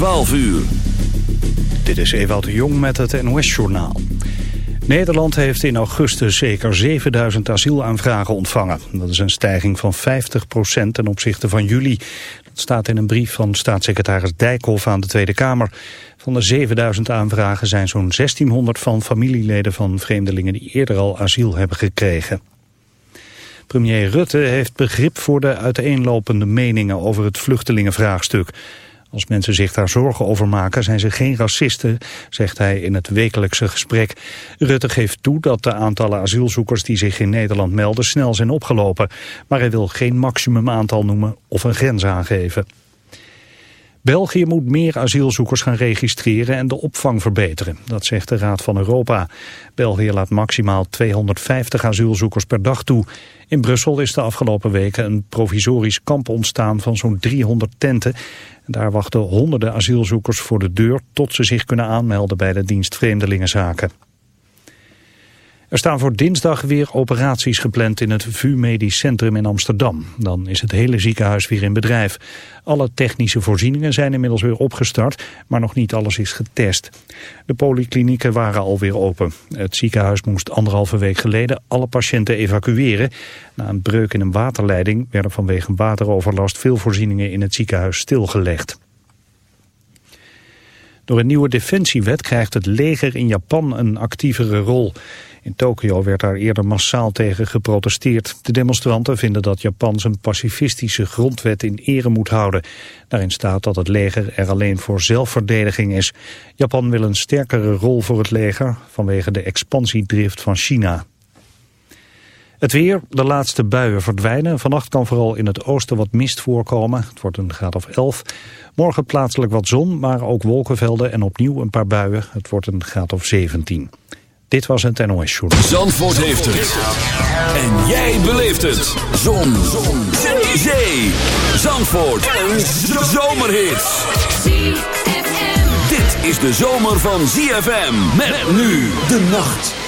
12 uur. Dit is Ewout de Jong met het NOS-journaal. Nederland heeft in augustus zeker 7000 asielaanvragen ontvangen. Dat is een stijging van 50% ten opzichte van juli. Dat staat in een brief van staatssecretaris Dijkhoff aan de Tweede Kamer. Van de 7000 aanvragen zijn zo'n 1600 van familieleden van vreemdelingen die eerder al asiel hebben gekregen. Premier Rutte heeft begrip voor de uiteenlopende meningen over het vluchtelingenvraagstuk. Als mensen zich daar zorgen over maken zijn ze geen racisten, zegt hij in het wekelijkse gesprek. Rutte geeft toe dat de aantallen asielzoekers die zich in Nederland melden snel zijn opgelopen. Maar hij wil geen maximumaantal noemen of een grens aangeven. België moet meer asielzoekers gaan registreren en de opvang verbeteren. Dat zegt de Raad van Europa. België laat maximaal 250 asielzoekers per dag toe. In Brussel is de afgelopen weken een provisorisch kamp ontstaan van zo'n 300 tenten. Daar wachten honderden asielzoekers voor de deur tot ze zich kunnen aanmelden bij de dienst Vreemdelingenzaken. Er staan voor dinsdag weer operaties gepland in het VU Medisch Centrum in Amsterdam. Dan is het hele ziekenhuis weer in bedrijf. Alle technische voorzieningen zijn inmiddels weer opgestart, maar nog niet alles is getest. De polyklinieken waren alweer open. Het ziekenhuis moest anderhalve week geleden alle patiënten evacueren. Na een breuk in een waterleiding werden vanwege wateroverlast veel voorzieningen in het ziekenhuis stilgelegd. Door een nieuwe defensiewet krijgt het leger in Japan een actievere rol. In Tokio werd daar eerder massaal tegen geprotesteerd. De demonstranten vinden dat Japan zijn pacifistische grondwet in ere moet houden. Daarin staat dat het leger er alleen voor zelfverdediging is. Japan wil een sterkere rol voor het leger vanwege de expansiedrift van China. Het weer, de laatste buien verdwijnen. Vannacht kan vooral in het oosten wat mist voorkomen. Het wordt een graad of 11. Morgen plaatselijk wat zon, maar ook wolkenvelden en opnieuw een paar buien. Het wordt een graad of 17. Dit was het NOS Show. Zandvoort heeft het. En jij beleeft het. Zon. zon. Zee. Zee. Zandvoort. Een zomerhit. Dit is de zomer van ZFM. Met nu de nacht.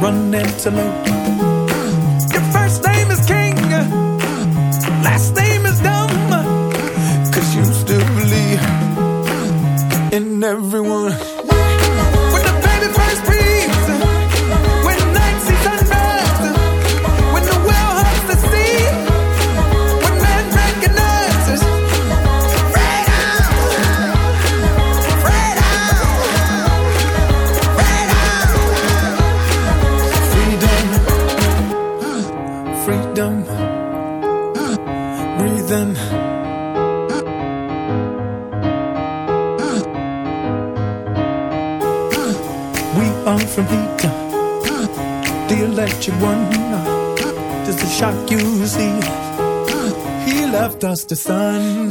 Run antelope. Your first name is King. Last name. That you won? Just a shock you see. He left us to sun.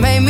made me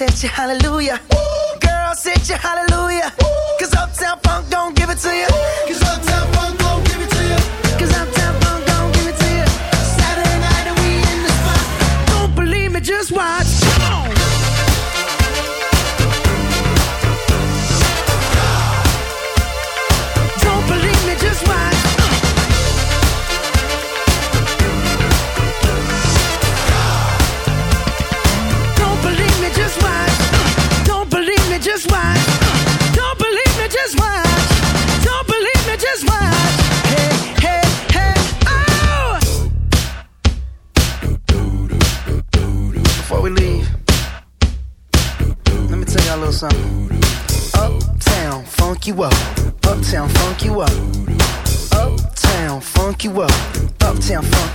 hit you hallelujah. Ooh. Girl, sit you hallelujah. Ooh. Cause Uptown Funk don't give it to you. Ooh.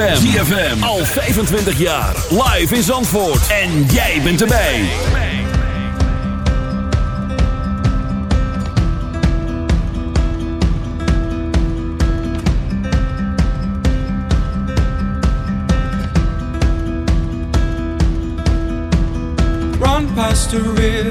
ZFM. ZFM. Al 25 jaar. Live in Zandvoort. En jij bent erbij. Run past the river.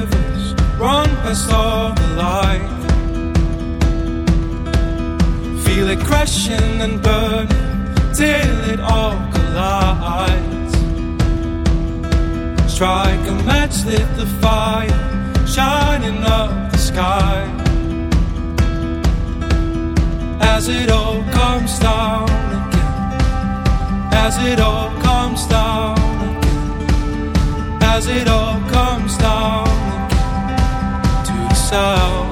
it all comes down again, as it all comes down again, as it all comes down again. To the sound.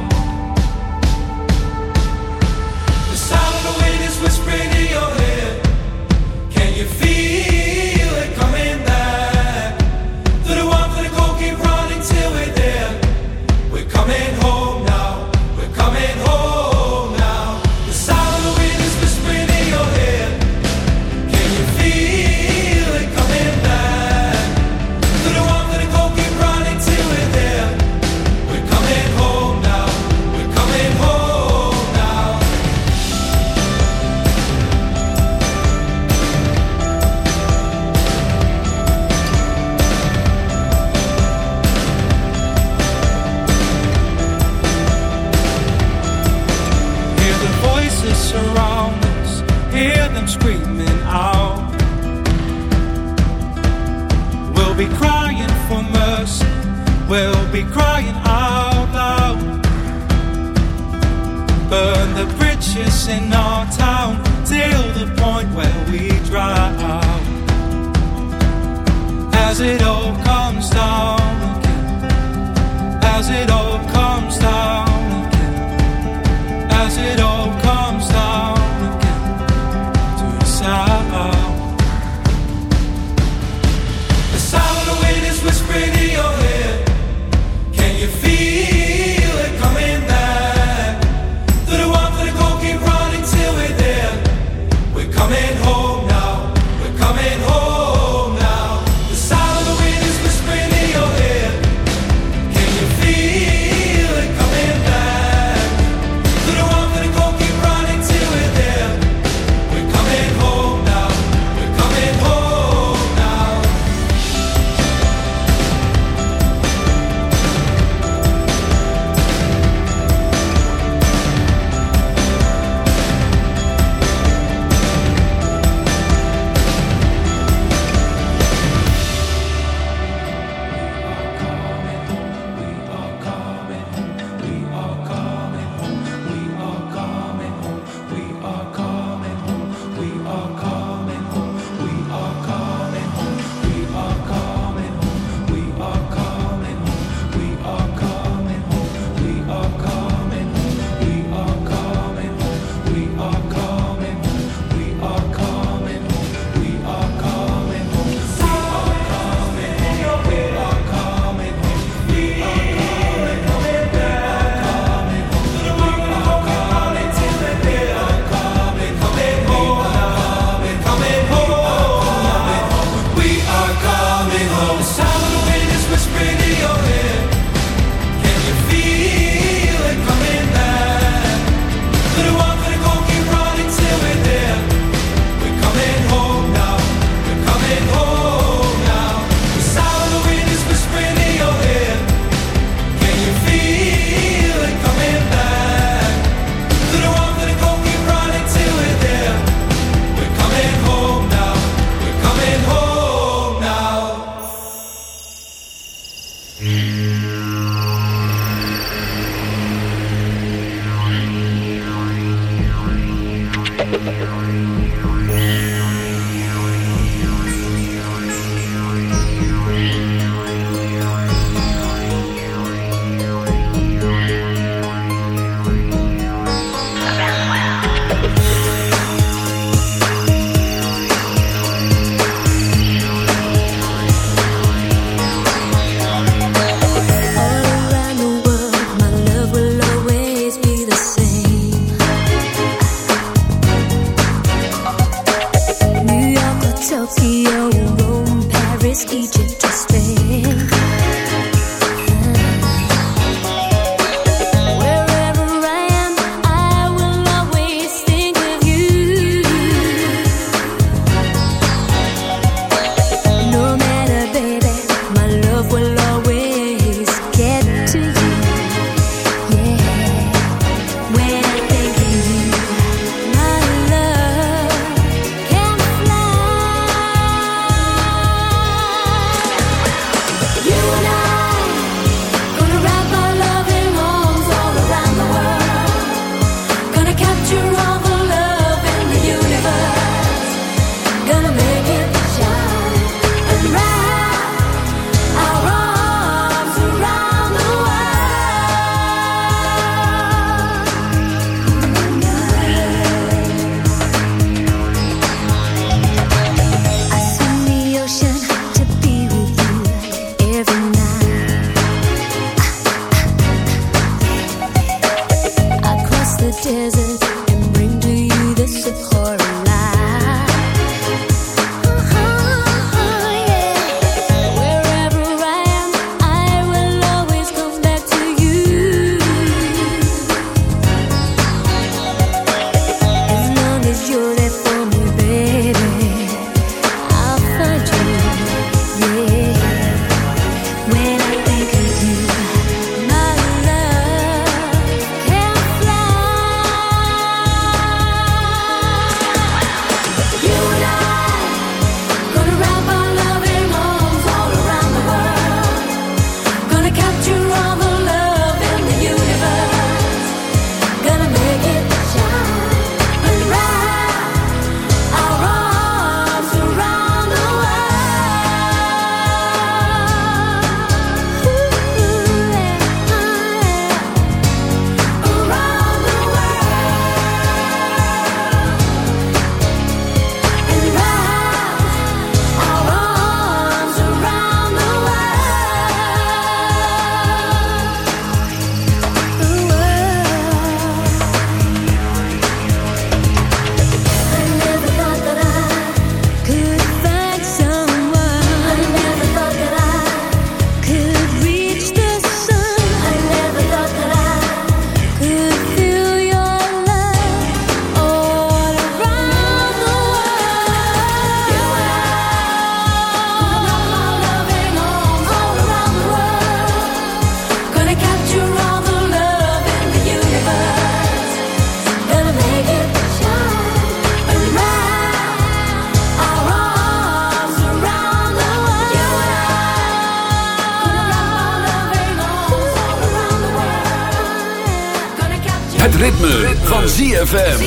ZFM.